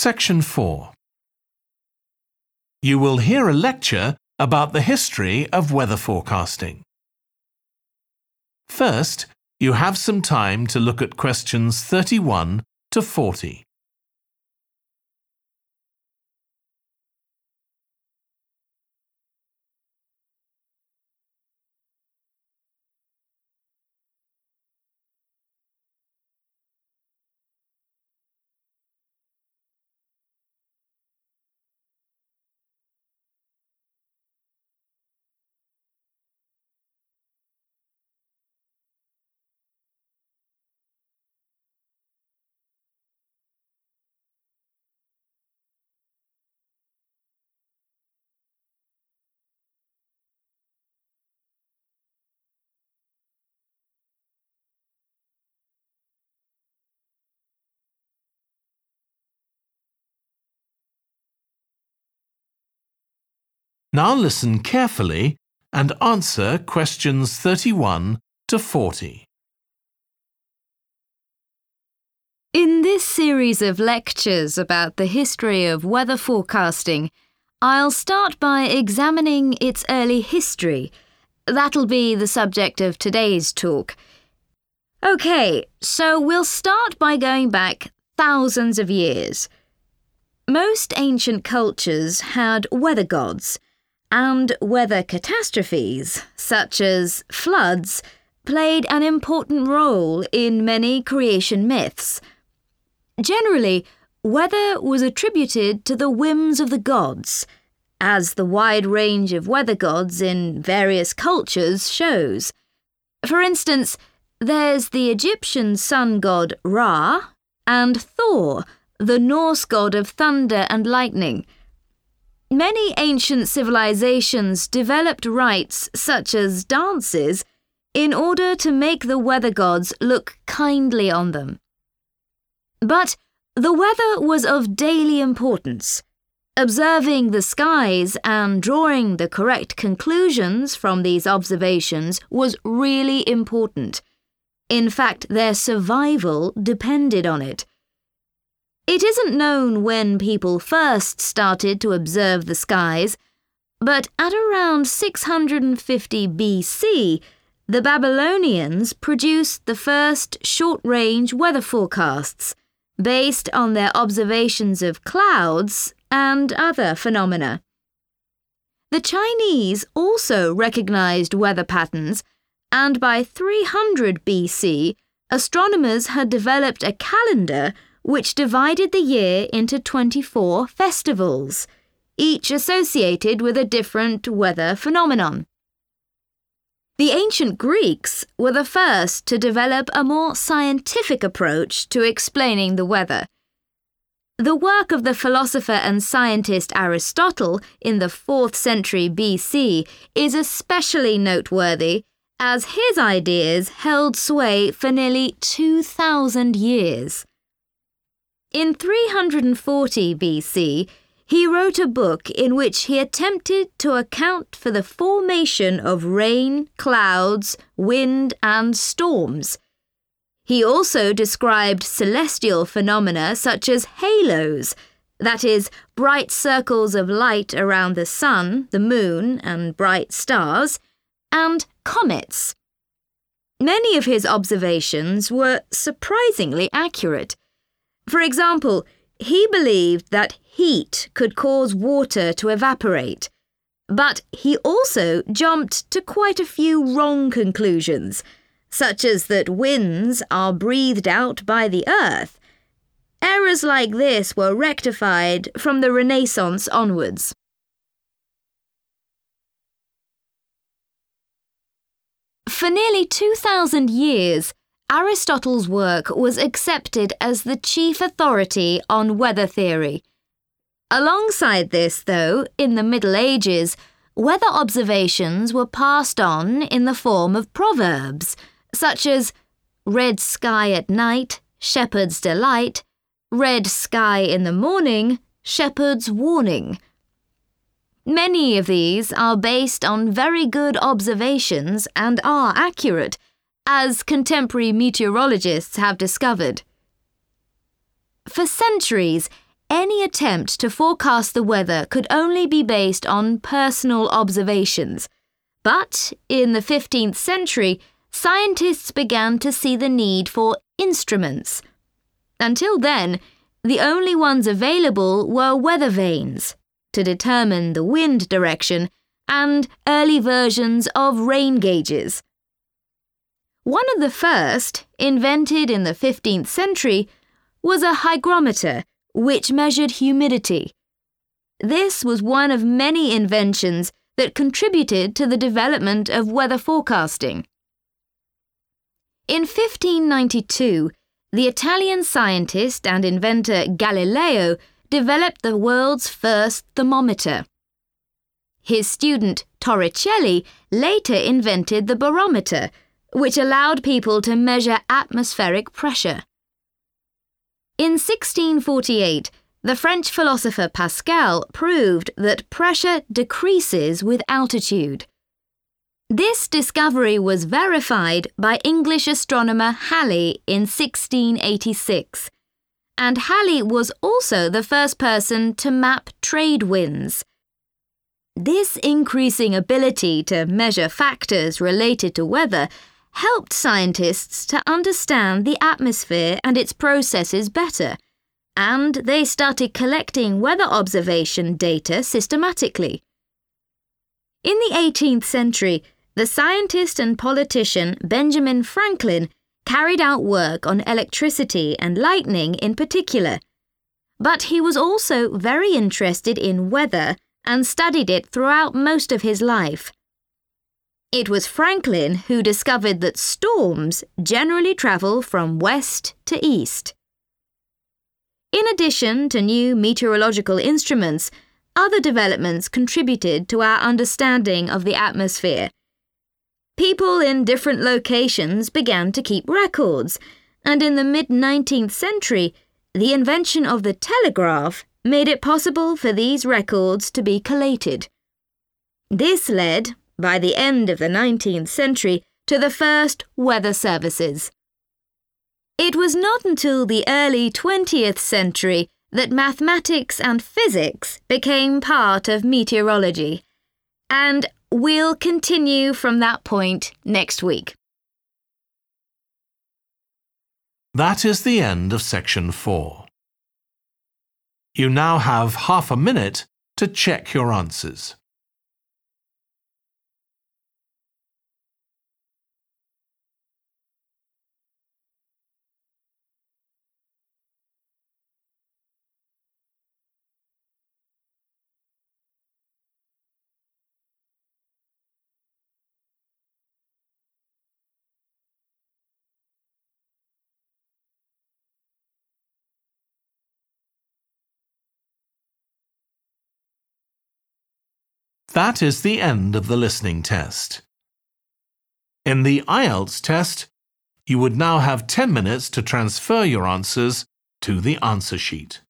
Section 4 You will hear a lecture about the history of weather forecasting. First, you have some time to look at questions 31 to 40. Now listen carefully and answer questions 31 to 40. In this series of lectures about the history of weather forecasting, I'll start by examining its early history. That'll be the subject of today's talk. OK, so we'll start by going back thousands of years. Most ancient cultures had weather gods and weather catastrophes, such as floods, played an important role in many creation myths. Generally, weather was attributed to the whims of the gods, as the wide range of weather gods in various cultures shows. For instance, there's the Egyptian sun god Ra and Thor, the Norse god of thunder and lightning. Many ancient civilizations developed rites such as dances in order to make the weather gods look kindly on them. But the weather was of daily importance. Observing the skies and drawing the correct conclusions from these observations was really important. In fact, their survival depended on it. It isn't known when people first started to observe the skies, but at around 650 BC, the Babylonians produced the first short range weather forecasts based on their observations of clouds and other phenomena. The Chinese also recognized weather patterns, and by 300 BC, astronomers had developed a calendar which divided the year into 24 festivals, each associated with a different weather phenomenon. The ancient Greeks were the first to develop a more scientific approach to explaining the weather. The work of the philosopher and scientist Aristotle in the 4th century BC is especially noteworthy as his ideas held sway for nearly 2,000 years. In 340 BC, he wrote a book in which he attempted to account for the formation of rain, clouds, wind, and storms. He also described celestial phenomena such as halos, that is, bright circles of light around the sun, the moon, and bright stars, and comets. Many of his observations were surprisingly accurate. For example, he believed that heat could cause water to evaporate. But he also jumped to quite a few wrong conclusions, such as that winds are breathed out by the earth. Errors like this were rectified from the Renaissance onwards. For nearly 2,000 years, Aristotle's work was accepted as the chief authority on weather theory. Alongside this, though, in the Middle Ages, weather observations were passed on in the form of proverbs, such as red sky at night, shepherd's delight, red sky in the morning, shepherd's warning. Many of these are based on very good observations and are accurate as contemporary meteorologists have discovered. For centuries, any attempt to forecast the weather could only be based on personal observations. But in the 15th century, scientists began to see the need for instruments. Until then, the only ones available were weather vanes to determine the wind direction and early versions of rain gauges. One of the first, invented in the 15th century, was a hygrometer which measured humidity. This was one of many inventions that contributed to the development of weather forecasting. In 1592, the Italian scientist and inventor Galileo developed the world's first thermometer. His student Torricelli later invented the barometer, which allowed people to measure atmospheric pressure. In 1648, the French philosopher Pascal proved that pressure decreases with altitude. This discovery was verified by English astronomer Halley in 1686, and Halley was also the first person to map trade winds. This increasing ability to measure factors related to weather helped scientists to understand the atmosphere and its processes better, and they started collecting weather observation data systematically. In the 18th century, the scientist and politician Benjamin Franklin carried out work on electricity and lightning in particular. But he was also very interested in weather and studied it throughout most of his life. It was Franklin who discovered that storms generally travel from west to east. In addition to new meteorological instruments, other developments contributed to our understanding of the atmosphere People in different locations began to keep records, and in the mid 19th century, the invention of the telegraph made it possible for these records to be collated. This led, by the end of the 19th century, to the first weather services. It was not until the early 20th century that mathematics and physics became part of meteorology, and We'll continue from that point next week. That is the end of section 4. You now have half a minute to check your answers. That is the end of the listening test. In the IELTS test, you would now have 10 minutes to transfer your answers to the answer sheet.